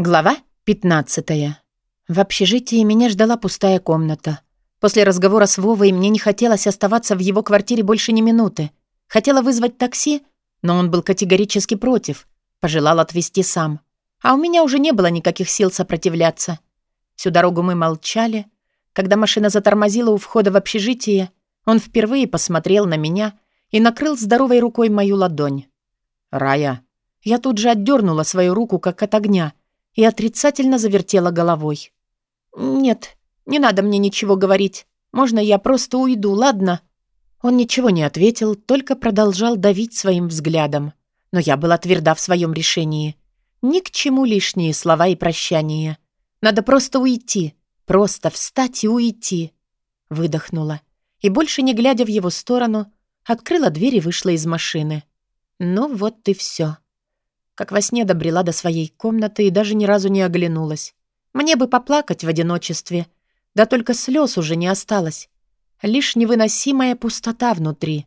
Глава 15. В общежитии меня ждала пустая комната. После разговора с Вовой мне не хотелось оставаться в его квартире больше ни минуты. Хотела вызвать такси, но он был категорически против. Пожелал отвезти сам. А у меня уже не было никаких сил сопротивляться. Всю дорогу мы молчали. Когда машина затормозила у входа в общежитие, он впервые посмотрел на меня и накрыл здоровой рукой мою ладонь. «Рая». Я тут же отдернула свою руку, как от огня, и отрицательно завертела головой. «Нет, не надо мне ничего говорить. Можно я просто уйду, ладно?» Он ничего не ответил, только продолжал давить своим взглядом. Но я была тверда в своем решении. Ни к чему лишние слова и прощания. Надо просто уйти. Просто встать и уйти. Выдохнула. И больше не глядя в его сторону, открыла дверь и вышла из машины. Ну вот и все. Как во сне добрела до своей комнаты и даже ни разу не оглянулась. Мне бы поплакать в одиночестве. Да только слез уже не осталось. Лишь невыносимая пустота внутри.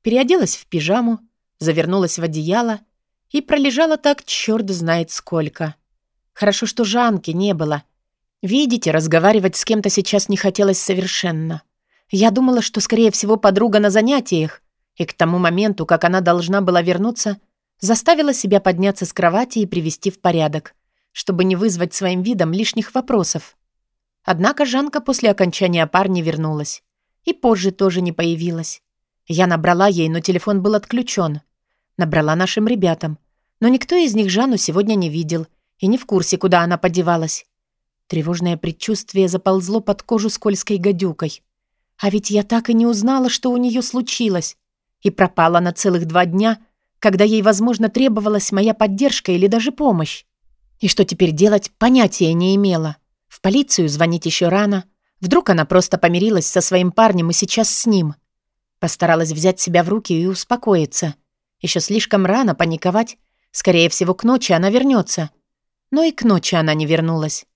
Переоделась в пижаму, завернулась в одеяло и пролежала так черт знает сколько. Хорошо, что Жанки не было. Видите, разговаривать с кем-то сейчас не хотелось совершенно. Я думала, что, скорее всего, подруга на занятиях, и к тому моменту, как она должна была вернуться, Заставила себя подняться с кровати и привести в порядок, чтобы не вызвать своим видом лишних вопросов. Однако Жанка после окончания пар не вернулась. И позже тоже не появилась. Я набрала ей, но телефон был отключен. Набрала нашим ребятам. Но никто из них Жанну сегодня не видел и не в курсе, куда она подевалась. Тревожное предчувствие заползло под кожу скользкой гадюкой. А ведь я так и не узнала, что у нее случилось. И пропала на целых два дня — когда ей, возможно, требовалась моя поддержка или даже помощь. И что теперь делать, понятия не имела. В полицию звонить еще рано. Вдруг она просто помирилась со своим парнем и сейчас с ним. Постаралась взять себя в руки и успокоиться. Еще слишком рано паниковать. Скорее всего, к ночи она вернется. Но и к ночи она не вернулась.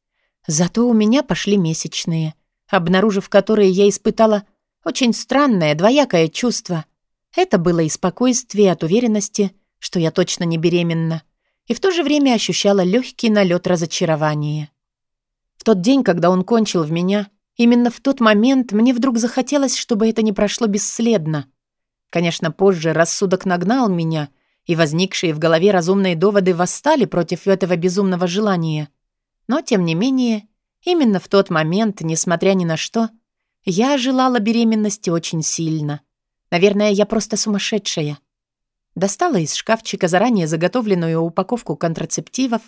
Зато у меня пошли месячные, обнаружив которые я испытала очень странное двоякое чувство — это было и спокойствие от уверенности, что я точно не беременна, и в то же время ощущала легкий налет разочарования. В тот день, когда он кончил в меня, именно в тот момент мне вдруг захотелось, чтобы это не прошло бесследно. Конечно, позже рассудок нагнал меня, и возникшие в голове разумные доводы восстали против этого безумного желания. Но, тем не менее, именно в тот момент, несмотря ни на что, я желала беременности очень сильно — Наверное, я просто сумасшедшая. Достала из шкафчика заранее заготовленную упаковку контрацептивов,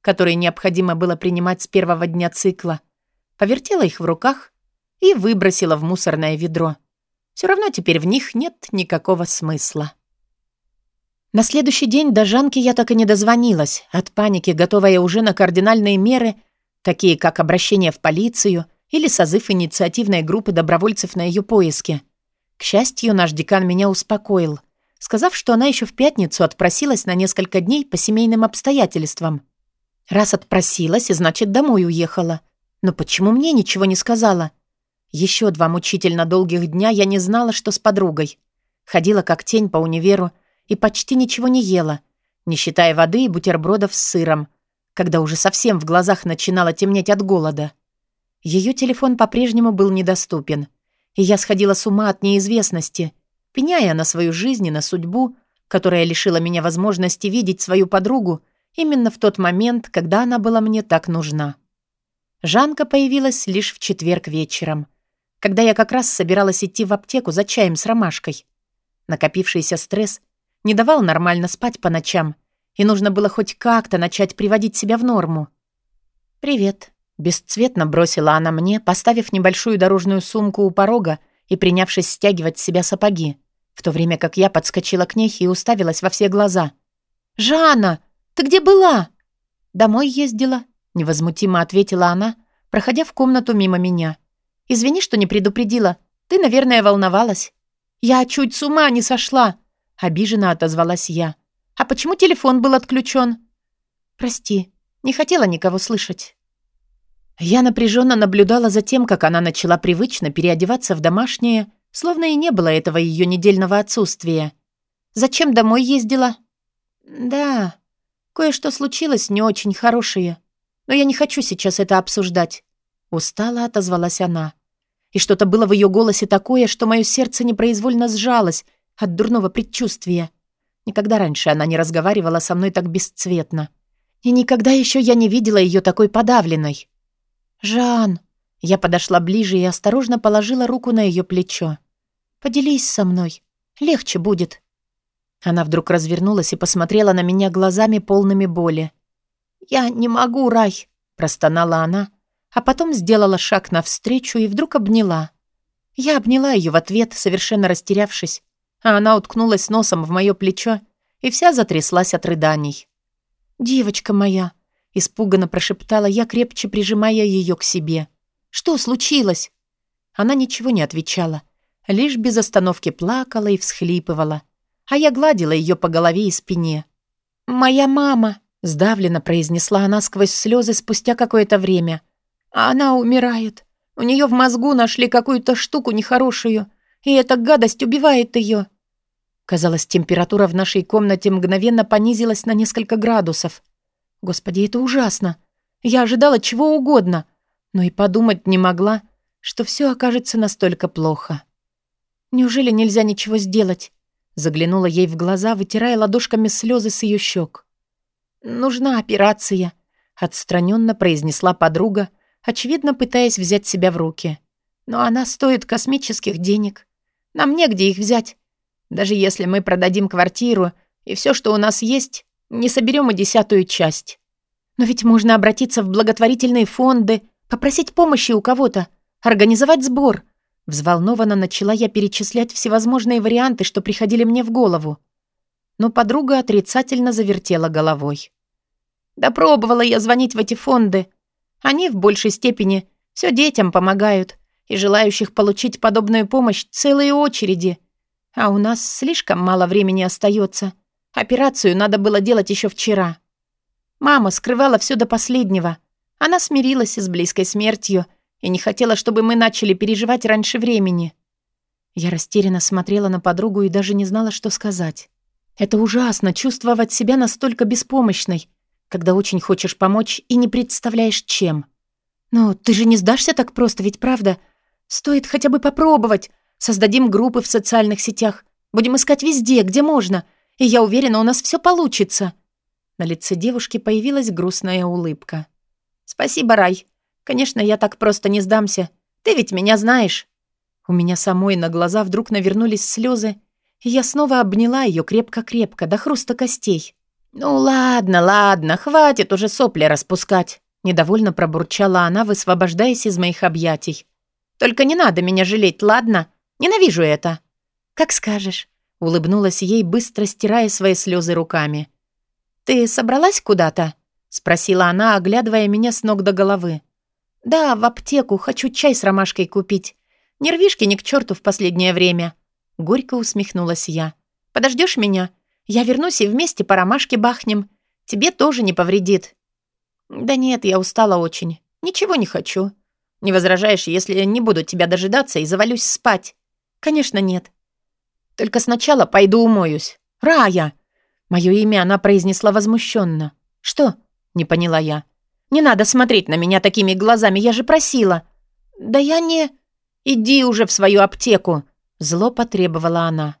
которые необходимо было принимать с первого дня цикла, повертела их в руках и выбросила в мусорное ведро. Все равно теперь в них нет никакого смысла. На следующий день до Жанки я так и не дозвонилась, от паники готовая уже на кардинальные меры, такие как обращение в полицию или созыв инициативной группы добровольцев на ее поиски. К счастью, наш декан меня успокоил, сказав, что она еще в пятницу отпросилась на несколько дней по семейным обстоятельствам. Раз отпросилась, значит, домой уехала. Но почему мне ничего не сказала? Еще два мучительно долгих дня я не знала, что с подругой. Ходила как тень по универу и почти ничего не ела, не считая воды и бутербродов с сыром, когда уже совсем в глазах начинало темнеть от голода. Ее телефон по-прежнему был недоступен — и я сходила с ума от неизвестности, пеняя на свою жизнь и на судьбу, которая лишила меня возможности видеть свою подругу именно в тот момент, когда она была мне так нужна. Жанка появилась лишь в четверг вечером, когда я как раз собиралась идти в аптеку за чаем с ромашкой. Накопившийся стресс не давал нормально спать по ночам, и нужно было хоть как-то начать приводить себя в норму. «Привет», Бесцветно бросила она мне, поставив небольшую дорожную сумку у порога и принявшись стягивать с себя сапоги, в то время как я подскочила к ней и уставилась во все глаза. «Жанна, ты где была?» «Домой ездила», — невозмутимо ответила она, проходя в комнату мимо меня. «Извини, что не предупредила. Ты, наверное, волновалась». «Я чуть с ума не сошла», — обиженно отозвалась я. «А почему телефон был отключен?» «Прости, не хотела никого слышать». Я напряженно наблюдала за тем, как она начала привычно переодеваться в домашнее, словно и не было этого ее недельного отсутствия. «Зачем домой ездила?» «Да», — Кое-что случилось не очень хорошее, но я не хочу сейчас это обсуждать. Устала отозвалась она. И что-то было в ее голосе такое, что мое сердце непроизвольно сжалось от дурного предчувствия. Никогда раньше она не разговаривала со мной так бесцветно. И никогда еще я не видела ее такой подавленной. «Жан!» Я подошла ближе и осторожно положила руку на ее плечо. «Поделись со мной. Легче будет». Она вдруг развернулась и посмотрела на меня глазами полными боли. «Я не могу, Рай!» – простонала она, а потом сделала шаг навстречу и вдруг обняла. Я обняла ее в ответ, совершенно растерявшись, а она уткнулась носом в мое плечо и вся затряслась от рыданий. «Девочка моя!» — испуганно прошептала я, крепче прижимая ее к себе. «Что случилось?» Она ничего не отвечала, лишь без остановки плакала и всхлипывала, а я гладила ее по голове и спине. «Моя мама!» — сдавленно произнесла она сквозь слезы спустя какое-то время. «А она умирает. У нее в мозгу нашли какую-то штуку нехорошую, и эта гадость убивает ее. Казалось, температура в нашей комнате мгновенно понизилась на несколько градусов. Господи, это ужасно. Я ожидала чего угодно, но и подумать не могла, что все окажется настолько плохо. Неужели нельзя ничего сделать? Заглянула ей в глаза, вытирая ладошками слезы с ее щек. «Нужна операция», — отстраненно произнесла подруга, очевидно пытаясь взять себя в руки. «Но она стоит космических денег. Нам негде их взять. Даже если мы продадим квартиру и все, что у нас есть, не соберем и десятую часть. Но ведь можно обратиться в благотворительные фонды, попросить помощи у кого-то, организовать сбор. Взволнованно начала я перечислять всевозможные варианты, что приходили мне в голову. Но подруга отрицательно завертела головой. Да пробовала я звонить в эти фонды. Они в большей степени все детям помогают, и желающих получить подобную помощь целые очереди — а у нас слишком мало времени остается. Операцию надо было делать еще вчера. Мама скрывала все до последнего. Она смирилась с близкой смертью и не хотела, чтобы мы начали переживать раньше времени. Я растерянно смотрела на подругу и даже не знала, что сказать. Это ужасно, чувствовать себя настолько беспомощной, когда очень хочешь помочь и не представляешь, чем. Но ты же не сдашься так просто, ведь правда? Стоит хотя бы попробовать, Создадим группы в социальных сетях. Будем искать везде, где можно. И я уверена, у нас все получится». На лице девушки появилась грустная улыбка. «Спасибо, Рай. Конечно, я так просто не сдамся. Ты ведь меня знаешь». У меня самой на глаза вдруг навернулись слезы, и я снова обняла ее крепко-крепко, до хруста костей. «Ну ладно, ладно, хватит уже сопли распускать», — недовольно пробурчала она, высвобождаясь из моих объятий. «Только не надо меня жалеть, ладно? Ненавижу это». «Как скажешь», — улыбнулась ей, быстро стирая свои слезы руками. «Ты собралась куда-то?» — спросила она, оглядывая меня с ног до головы. «Да, в аптеку. Хочу чай с ромашкой купить. Нервишки ни к черту в последнее время». Горько усмехнулась я. Подождешь меня? Я вернусь и вместе по ромашке бахнем. Тебе тоже не повредит». «Да нет, я устала очень. Ничего не хочу. Не возражаешь, если не буду тебя дожидаться и завалюсь спать?» «Конечно, нет. Только сначала пойду умоюсь. Рая!» Мое имя она произнесла возмущенно. «Что?» — не поняла я. «Не надо смотреть на меня такими глазами, я же просила». «Да я не...» «Иди уже в свою аптеку!» Зло потребовала она.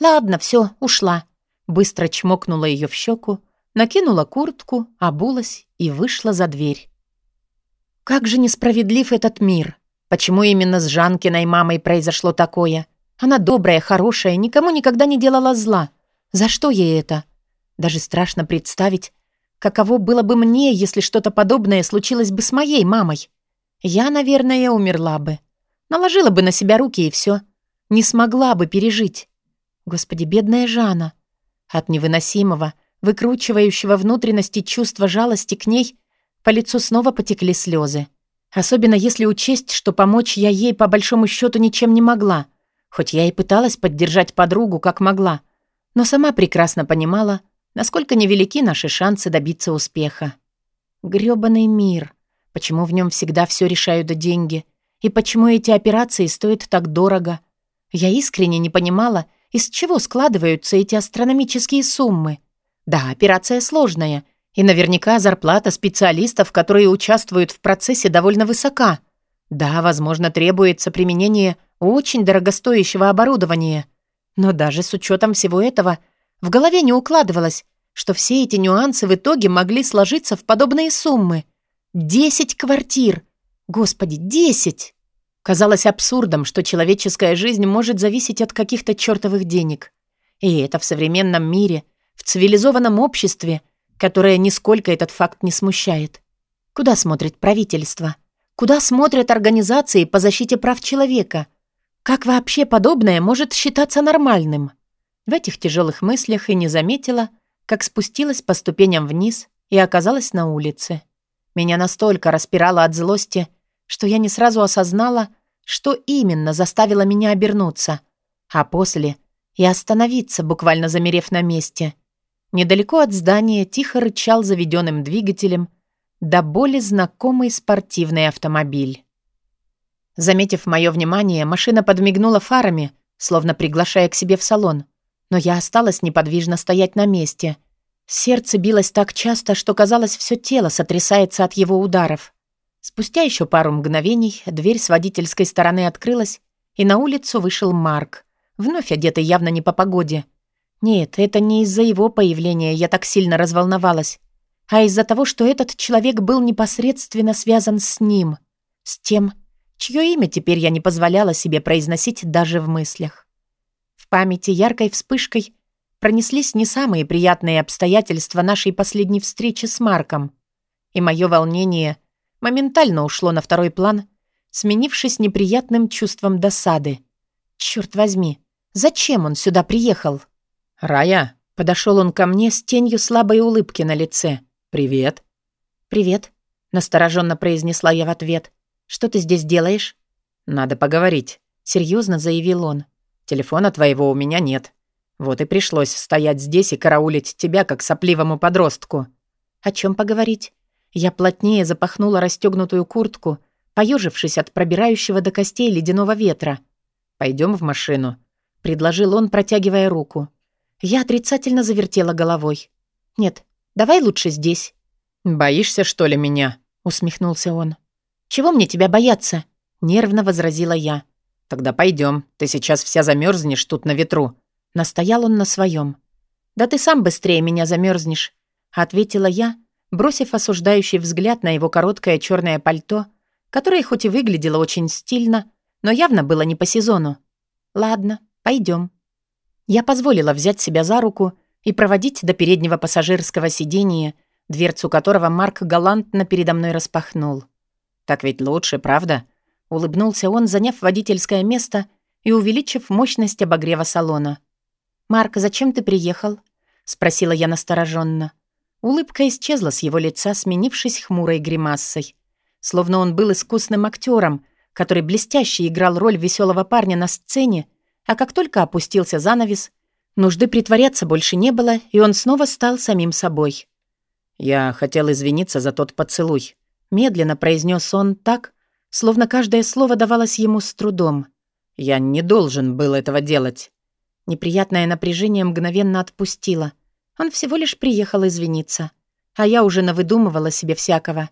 «Ладно, все, ушла». Быстро чмокнула ее в щеку, накинула куртку, обулась и вышла за дверь. Как же несправедлив этот мир! Почему именно с Жанкиной мамой произошло такое? Она добрая, хорошая, никому никогда не делала зла. За что ей это? Даже страшно представить, каково было бы мне, если что-то подобное случилось бы с моей мамой. Я, наверное, умерла бы. Наложила бы на себя руки и все. Не смогла бы пережить. Господи, бедная Жана. От невыносимого, выкручивающего внутренности чувства жалости к ней, по лицу снова потекли слезы. Особенно если учесть, что помочь я ей по большому счету ничем не могла, хоть я и пыталась поддержать подругу как могла, но сама прекрасно понимала, насколько невелики наши шансы добиться успеха. Грёбаный мир. Почему в нем всегда все решают деньги? И почему эти операции стоят так дорого? Я искренне не понимала, из чего складываются эти астрономические суммы. Да, операция сложная, И наверняка зарплата специалистов, которые участвуют в процессе, довольно высока. Да, возможно, требуется применение очень дорогостоящего оборудования. Но даже с учетом всего этого в голове не укладывалось, что все эти нюансы в итоге могли сложиться в подобные суммы. Десять квартир! Господи, десять! Казалось абсурдом, что человеческая жизнь может зависеть от каких-то чертовых денег. И это в современном мире, в цивилизованном обществе, которое нисколько этот факт не смущает. Куда смотрит правительство? Куда смотрят организации по защите прав человека? Как вообще подобное может считаться нормальным? В этих тяжелых мыслях и не заметила, как спустилась по ступеням вниз и оказалась на улице. Меня настолько распирало от злости, что я не сразу осознала, что именно заставило меня обернуться, а после и остановиться, буквально замерев на месте. Недалеко от здания тихо рычал заведенным двигателем до боли знакомый спортивный автомобиль. Заметив мое внимание, машина подмигнула фарами, словно приглашая к себе в салон, но я осталась неподвижно стоять на месте. Сердце билось так часто, что казалось, все тело сотрясается от его ударов. Спустя еще пару мгновений дверь с водительской стороны открылась, и на улицу вышел Марк, вновь одетый явно не по погоде. Нет, это не из-за его появления я так сильно разволновалась, а из-за того, что этот человек был непосредственно связан с ним, с тем, чье имя теперь я не позволяла себе произносить даже в мыслях. В памяти яркой вспышкой пронеслись не самые приятные обстоятельства нашей последней встречи с Марком, и мое волнение моментально ушло на второй план, сменившись неприятным чувством досады. Черт возьми, зачем он сюда приехал? «Рая!» — подошел он ко мне с тенью слабой улыбки на лице. «Привет!» «Привет!» — настороженно произнесла я в ответ. «Что ты здесь делаешь?» «Надо поговорить», — серьезно заявил он. «Телефона твоего у меня нет. Вот и пришлось стоять здесь и караулить тебя, как сопливому подростку». «О чем поговорить?» Я плотнее запахнула расстегнутую куртку, поежившись от пробирающего до костей ледяного ветра. Пойдем в машину», — предложил он, протягивая руку. Я отрицательно завертела головой. «Нет, давай лучше здесь». «Боишься, что ли, меня?» — усмехнулся он. «Чего мне тебя бояться?» — нервно возразила я. «Тогда пойдем. Ты сейчас вся замерзнешь тут на ветру». Настоял он на своем. «Да ты сам быстрее меня замерзнешь», — ответила я, бросив осуждающий взгляд на его короткое черное пальто, которое хоть и выглядело очень стильно, но явно было не по сезону. «Ладно, пойдем. Я позволила взять себя за руку и проводить до переднего пассажирского сидения, дверцу которого Марк галантно передо мной распахнул. «Так ведь лучше, правда?» Улыбнулся он, заняв водительское место и увеличив мощность обогрева салона. «Марк, зачем ты приехал?» — спросила я настороженно. Улыбка исчезла с его лица, сменившись хмурой гримассой. Словно он был искусным актером, который блестяще играл роль веселого парня на сцене, а как только опустился занавес, нужды притворяться больше не было, и он снова стал самим собой. «Я хотел извиниться за тот поцелуй», — медленно произнес он так, словно каждое слово давалось ему с трудом. «Я не должен был этого делать». Неприятное напряжение мгновенно отпустило — он всего лишь приехал извиниться. А я уже навыдумывала себе всякого.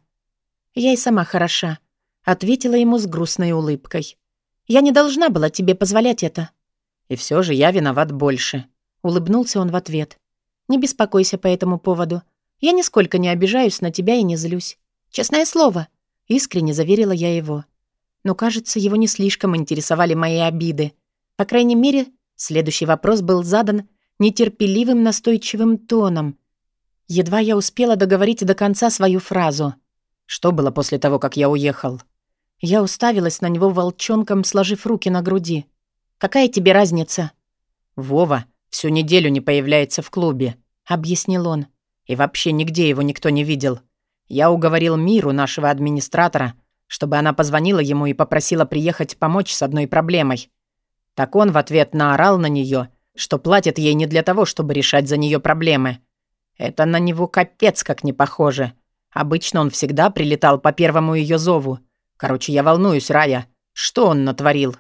Я и сама хороша. Ответила ему с грустной улыбкой. Я не должна была тебе позволять это. И все же я виноват больше. Улыбнулся он в ответ. Не беспокойся по этому поводу. Я нисколько не обижаюсь на тебя и не злюсь. Честное слово. Искренне заверила я его. Но, кажется, его не слишком интересовали мои обиды. По крайней мере, следующий вопрос был задан нетерпеливым настойчивым тоном. Едва я успела договорить до конца свою фразу. Что было после того, как я уехал? Я уставилась на него волчонком, сложив руки на груди. «Какая тебе разница?» «Вова всю неделю не появляется в клубе», — объяснил он. «И вообще нигде его никто не видел. Я уговорил Миру, нашего администратора, чтобы она позвонила ему и попросила приехать помочь с одной проблемой. Так он в ответ наорал на нее что платит ей не для того, чтобы решать за нее проблемы. Это на него капец как не похоже. Обычно он всегда прилетал по первому ее зову. Короче, я волнуюсь, Рая. Что он натворил?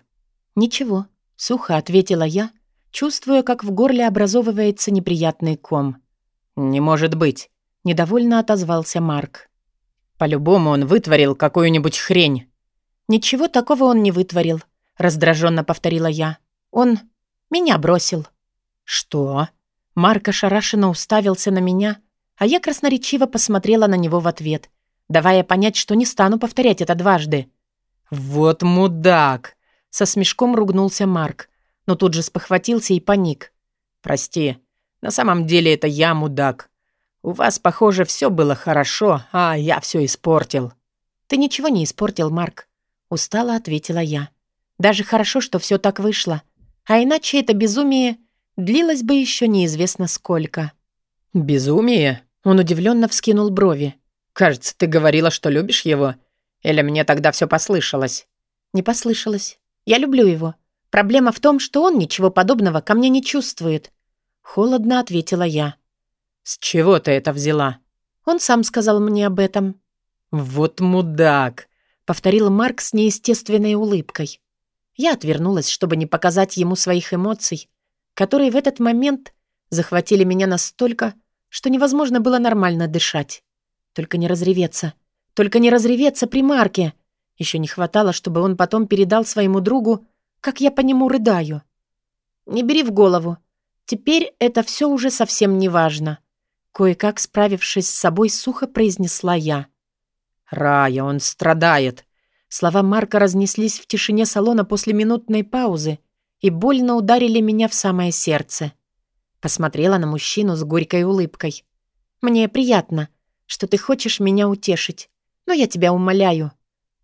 Ничего, сухо ответила я, чувствуя, как в горле образовывается неприятный ком. Не может быть. Недовольно отозвался Марк. По-любому он вытворил какую-нибудь хрень. Ничего такого он не вытворил, раздраженно повторила я. Он меня бросил. Что? Марк ошарашенно уставился на меня, а я красноречиво посмотрела на него в ответ, давая понять, что не стану повторять это дважды. «Вот мудак!» — со смешком ругнулся Марк, но тут же спохватился и паник. «Прости, на самом деле это я мудак. У вас, похоже, все было хорошо, а я все испортил». «Ты ничего не испортил, Марк», — устало ответила я. «Даже хорошо, что все так вышло. А иначе это безумие длилось бы еще неизвестно сколько». «Безумие?» — он удивленно вскинул брови. «Кажется, ты говорила, что любишь его. Или мне тогда все послышалось?» «Не послышалось. Я люблю его. Проблема в том, что он ничего подобного ко мне не чувствует». Холодно ответила я. «С чего ты это взяла?» Он сам сказал мне об этом. «Вот мудак!» — повторил Марк с неестественной улыбкой. Я отвернулась, чтобы не показать ему своих эмоций, которые в этот момент захватили меня настолько, что невозможно было нормально дышать. Только не разреветься. Только не разреветься при Марке. Еще не хватало, чтобы он потом передал своему другу, как я по нему рыдаю. Не бери в голову. Теперь это все уже совсем не важно. Кое-как справившись с собой, сухо произнесла я. «Рая, он страдает!» Слова Марка разнеслись в тишине салона после минутной паузы и больно ударили меня в самое сердце. Посмотрела на мужчину с горькой улыбкой. «Мне приятно, что ты хочешь меня утешить, но я тебя умоляю».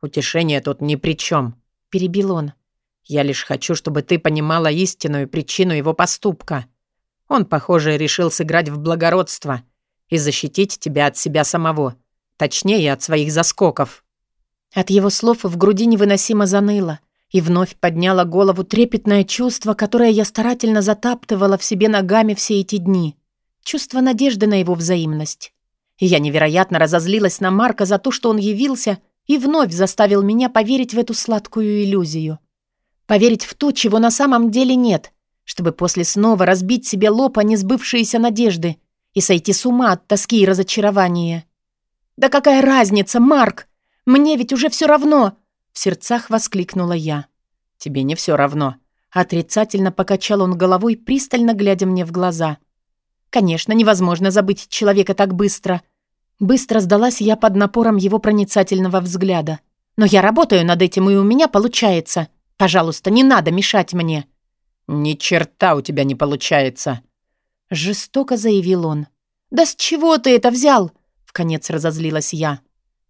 «Утешение тут ни при чем», — перебил он. «Я лишь хочу, чтобы ты понимала истинную причину его поступка. Он, похоже, решил сыграть в благородство и защитить тебя от себя самого, точнее, от своих заскоков». От его слов в груди невыносимо заныло, и вновь подняло голову трепетное чувство, которое я старательно затаптывала в себе ногами все эти дни. Чувство надежды на его взаимность. И я невероятно разозлилась на Марка за то, что он явился и вновь заставил меня поверить в эту сладкую иллюзию. Поверить в то, чего на самом деле нет, чтобы после снова разбить себе лоб о несбывшиеся надежды и сойти с ума от тоски и разочарования. «Да какая разница, Марк? Мне ведь уже все равно!» В сердцах воскликнула я. «Тебе не все равно». Отрицательно покачал он головой, пристально глядя мне в глаза. «Конечно, невозможно забыть человека так быстро». Быстро сдалась я под напором его проницательного взгляда. «Но я работаю над этим, и у меня получается. Пожалуйста, не надо мешать мне». «Ни черта у тебя не получается!» Жестоко заявил он. «Да с чего ты это взял?» Вконец разозлилась я.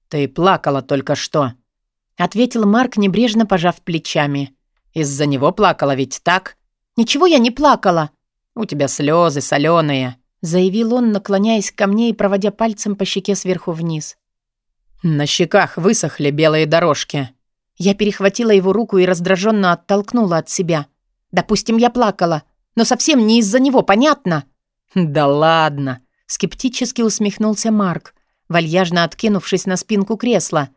«Ты плакала только что», — ответил Марк, небрежно пожав плечами. «Из-за него плакала ведь так?» «Ничего я не плакала». «У тебя слезы соленые», — заявил он, наклоняясь ко мне и проводя пальцем по щеке сверху вниз. «На щеках высохли белые дорожки». Я перехватила его руку и раздраженно оттолкнула от себя. Допустим, я плакала, но совсем не из-за него, понятно? Да ладно, скептически усмехнулся Марк, вальяжно откинувшись на спинку кресла.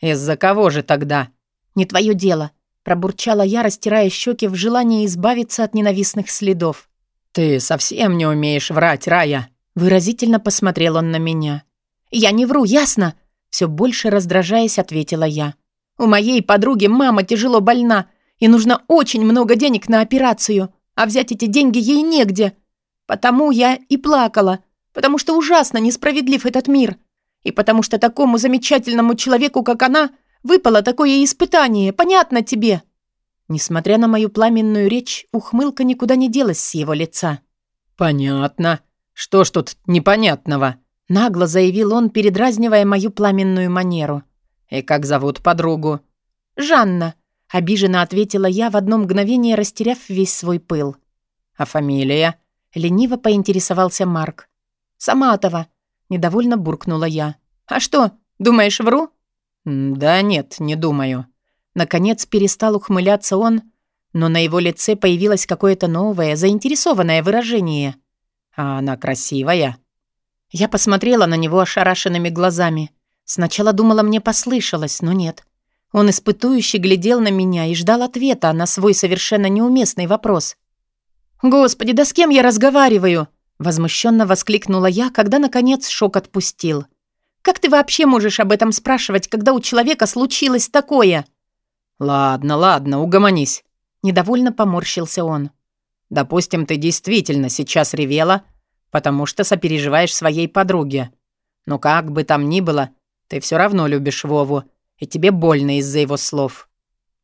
Из-за кого же тогда? Не твое дело, пробурчала я, растирая щеки в желании избавиться от ненавистных следов. Ты совсем не умеешь врать, Рая, выразительно посмотрел он на меня. Я не вру, ясно? Все больше раздражаясь, ответила я. У моей подруги мама тяжело больна, и нужно очень много денег на операцию, а взять эти деньги ей негде. Потому я и плакала, потому что ужасно несправедлив этот мир, и потому что такому замечательному человеку, как она, выпало такое испытание, понятно тебе?» Несмотря на мою пламенную речь, ухмылка никуда не делась с его лица. «Понятно. Что ж тут непонятного?» Нагло заявил он, передразнивая мою пламенную манеру. «И как зовут подругу?» «Жанна», Обиженно ответила я, в одно мгновение растеряв весь свой пыл. «А фамилия?» Лениво поинтересовался Марк. «Саматова», — недовольно буркнула я. «А что, думаешь, вру?» «Да нет, не думаю». Наконец перестал ухмыляться он, но на его лице появилось какое-то новое, заинтересованное выражение. «А она красивая?» Я посмотрела на него ошарашенными глазами. Сначала думала, мне послышалось, но нет. Он испытующе глядел на меня и ждал ответа на свой совершенно неуместный вопрос. «Господи, да с кем я разговариваю?» Возмущенно воскликнула я, когда, наконец, шок отпустил. «Как ты вообще можешь об этом спрашивать, когда у человека случилось такое?» «Ладно, ладно, угомонись», — недовольно поморщился он. «Допустим, ты действительно сейчас ревела, потому что сопереживаешь своей подруге. Но как бы там ни было, ты все равно любишь Вову, и тебе больно из-за его слов».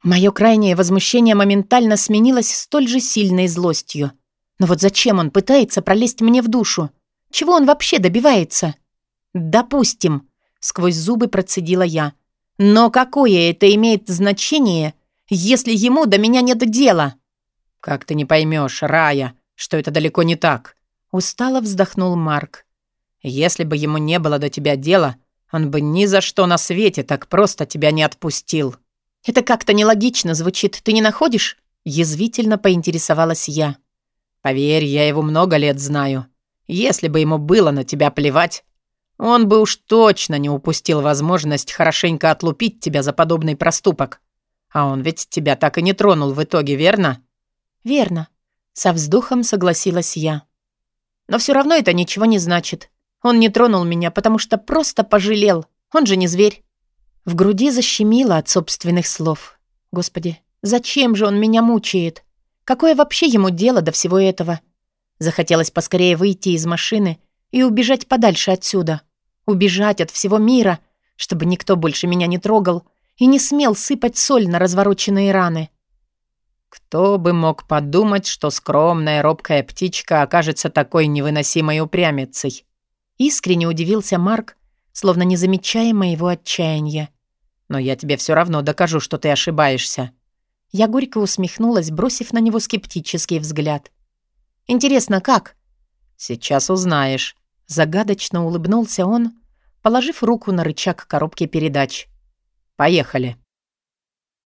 Мое крайнее возмущение моментально сменилось столь же сильной злостью. Но вот зачем он пытается пролезть мне в душу? Чего он вообще добивается? Допустим, сквозь зубы процедила я. Но какое это имеет значение, если ему до меня нет дела? Как ты не поймешь, Рая, что это далеко не так? Устало вздохнул Марк. Если бы ему не было до тебя дела, он бы ни за что на свете так просто тебя не отпустил. Это как-то нелогично звучит, ты не находишь? Язвительно поинтересовалась я. Поверь, я его много лет знаю. Если бы ему было на тебя плевать, он бы уж точно не упустил возможность хорошенько отлупить тебя за подобный проступок. А он ведь тебя так и не тронул в итоге, верно? Верно. Со вздохом согласилась я. Но все равно это ничего не значит. Он не тронул меня, потому что просто пожалел. Он же не зверь. В груди защемило от собственных слов. Господи, зачем же он меня мучает? Какое вообще ему дело до всего этого? Захотелось поскорее выйти из машины и убежать подальше отсюда. Убежать от всего мира, чтобы никто больше меня не трогал и не смел сыпать соль на развороченные раны. Кто бы мог подумать, что скромная робкая птичка окажется такой невыносимой упрямицей? Искренне удивился Марк, словно не замечая моего отчаяния. «Но я тебе все равно докажу, что ты ошибаешься. Я горько усмехнулась, бросив на него скептический взгляд. «Интересно, как?» «Сейчас узнаешь». Загадочно улыбнулся он, положив руку на рычаг коробки передач. «Поехали».